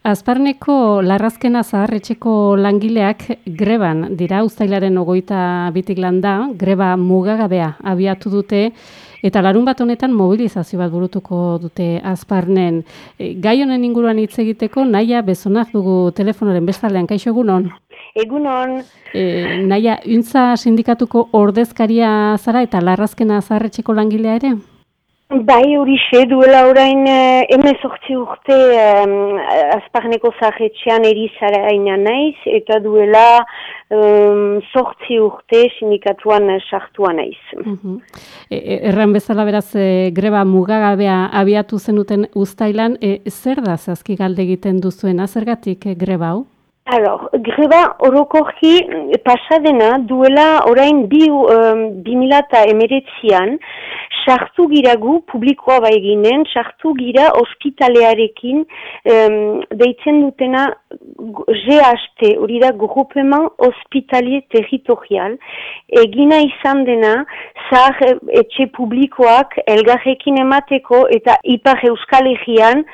Azparneko larrazkena zaharretxeko langileak greban dira, ustailaren ogoita bitik landa, greba mugagabea abiatu dute, eta larun bat honetan mobilizazio bat burutuko dute azparnen. E, gai honen inguruan hitz egiteko, naia bezonak dugu telefonoren bestaldean, kaixo egunon? Egunon. E, naia, untza sindikatuko ordezkaria zara eta larrazkena zaharretxeko langilea ere? Bai, hori xe, duela orain hemen sortzi urte um, azparneko zahetxean erizara aina naiz, eta duela um, sortzi urte sindikatuan sartua naiz. Uh erran bezala beraz, e, greba mugagabea abiatu zenuten ustailan, e, zer da zazki galde egiten duzuena, zergatik e, greba hau? Alors, greba orokorki pasadena duela orain bi, um, bi milata emeretzian, sartu gira gu, publikoa bai ginen, sartu gira ospitalearekin um, deitzen dutena GHT, hori da Groupement Hospitalier Territorial, egina izan dena, zahar etxe publikoak elgarrekin emateko eta ipar euskal egian,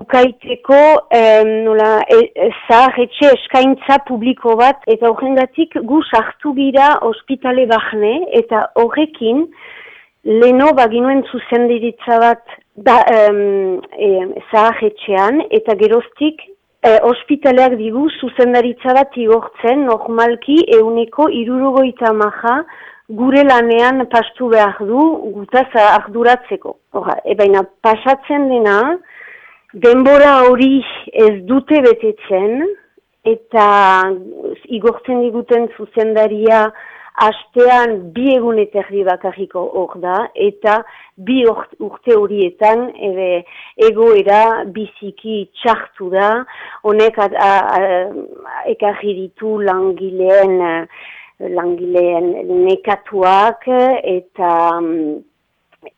ukaiteko nola, e, e, zahar etxe eskaintza publiko bat, eta horrengatik gu sartu gira ospitale bahne, eta horrekin, leno baginuen zuzendiritza bat da, um, etxean, eta geroztik e, ospitaleak digu zuzendaritza bat igortzen, normalki euneko irurogoita maha gure lanean pastu behar du gutaz arduratzeko. Hora, e baina pasatzen dena, denbora hori ez dute betetzen, eta igortzen diguten zuzendaria astean bi egun eterri bakarriko hor da, eta bi urte horietan ebe, egoera biziki txartu da, honek ekarri ditu langileen, langileen nekatuak eta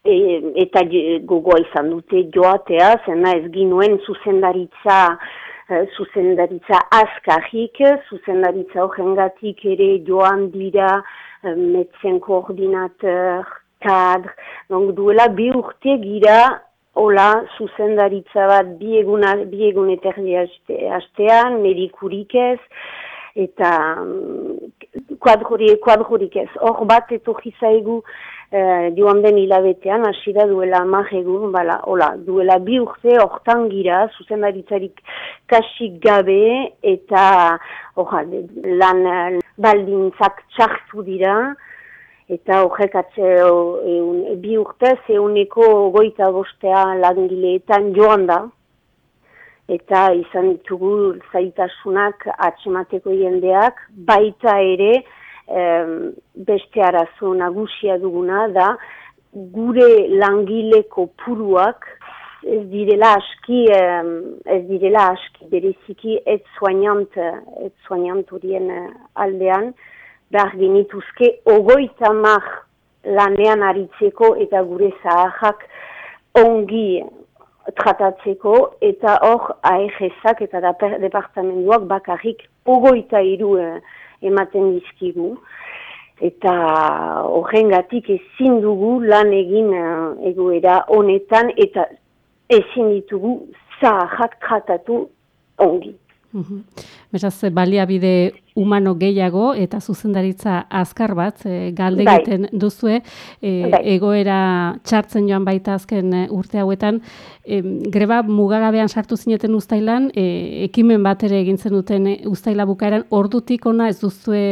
e, eta gogoa izan dute joatea, zena ez ginuen zuzendaritza Eh, zuzendaritza azkahik, zuzendaritza horrengatik ere joan dira eh, metzen koordinator, kadr, duela bi urte gira Ola, zuzendaritza bat bi egun, eterdi hastean, medikurik ez, eta mm, kuadrurik ez. Hor bat etorri zaigu eh, joan den hilabetean, asira duela egun, bala, hola, duela bi urte hortan gira, zuzendaritzarik kasik gabe, eta orra, lan baldintzak txartu dira, eta horrek atze bi urte, zeuneko goita bostea langileetan joan da, eta izan ditugu zaitasunak atxemateko jendeak, baita ere, beste arazo nagusia duguna da gure langileko puruak ez direla aski ez direla aski bereziki ez soignant ez soignant horien eh, aldean behar genituzke ogoita mar lanean aritzeko eta gure zahajak ongi tratatzeko eta hor AEGESak eta departamentuak bakarrik ogoita iru eh, ematen dizkigu. Eta horrengatik ezin dugu lan egin uh, egoera honetan eta ezin ditugu zahak tratatu ongi. Beraz, baliabide humano gehiago eta zuzendaritza azkar bat e, galde bai. egiten duzue e, egoera txartzen joan baita azken eh, urte hauetan. E, greba mugagabean sartu zineten ustailan, e, ekimen bat ere egintzen duten ustaila bukaeran, ordutik ona ez duzue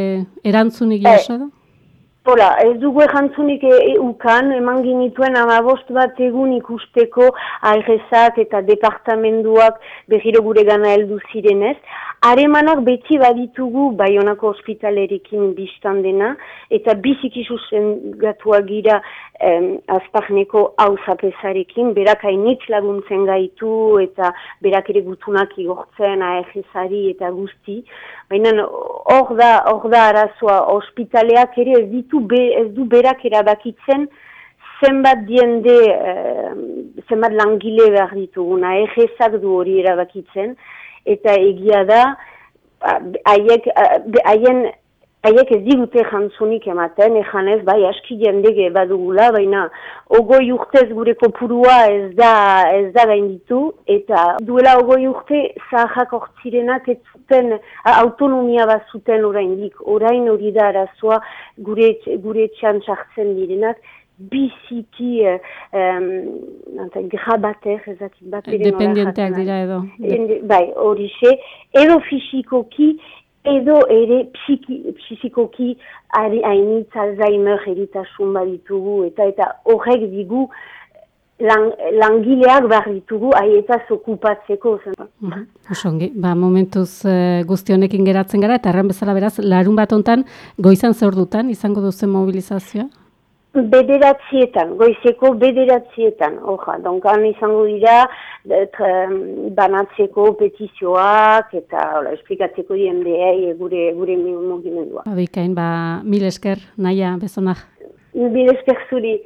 erantzunik jaso da? Hola, ez dugu erantzunik e, e, ukan, eman ginituen amabost bat egun ikusteko airezak eta departamenduak behiro gure gana heldu zirenez. Aremanak beti baditugu Baionako ospitalerikin biztan dena, eta biziki gatua gira em, azparneko hau zapezarekin, berak hainitz laguntzen gaitu eta berak ere gutunak igortzen aegezari eta guzti. Baina hor da, hor da arazoa, ospitaleak ere ez, ditu be, ez du berak erabakitzen zenbat diende, zenbat langile behar dituguna, aegezak du hori erabakitzen, eta egia da, ba, haien haiek ez digute jantzunik ematen, ezan ez, bai, aski jendege badugula, baina ogoi urtez gure kopurua ez da, ez da gainditu, eta duela ogoi urte zahak ortsirenak ez zuten autonomia bat zuten oraindik, orain hori da arazoa gure, gure txan txartzen direnak, biziki um, grabater, ezakit bat. Dependienteak dira edo. bai, hori xe, edo fisikoki, edo ere psikikoki ari hainitz Alzheimer eritasun baditugu eta eta horrek digu lang, langileak behar ditugu haietaz okupatzeko. Mhm. Osongi, ba, momentuz uh, guztionekin geratzen gara eta erran bezala beraz, larun bat ontan goizan zer dutan izango duzen mobilizazioa? Bederatzietan, goizeko bederatzietan, oja, donkan izango dira, et, banatzeko petizioak eta ola, esplikatzeko dien behai gure, gure mugimendua. Abikain, ba, mil esker, naia, bezonak. Mil esker zuri.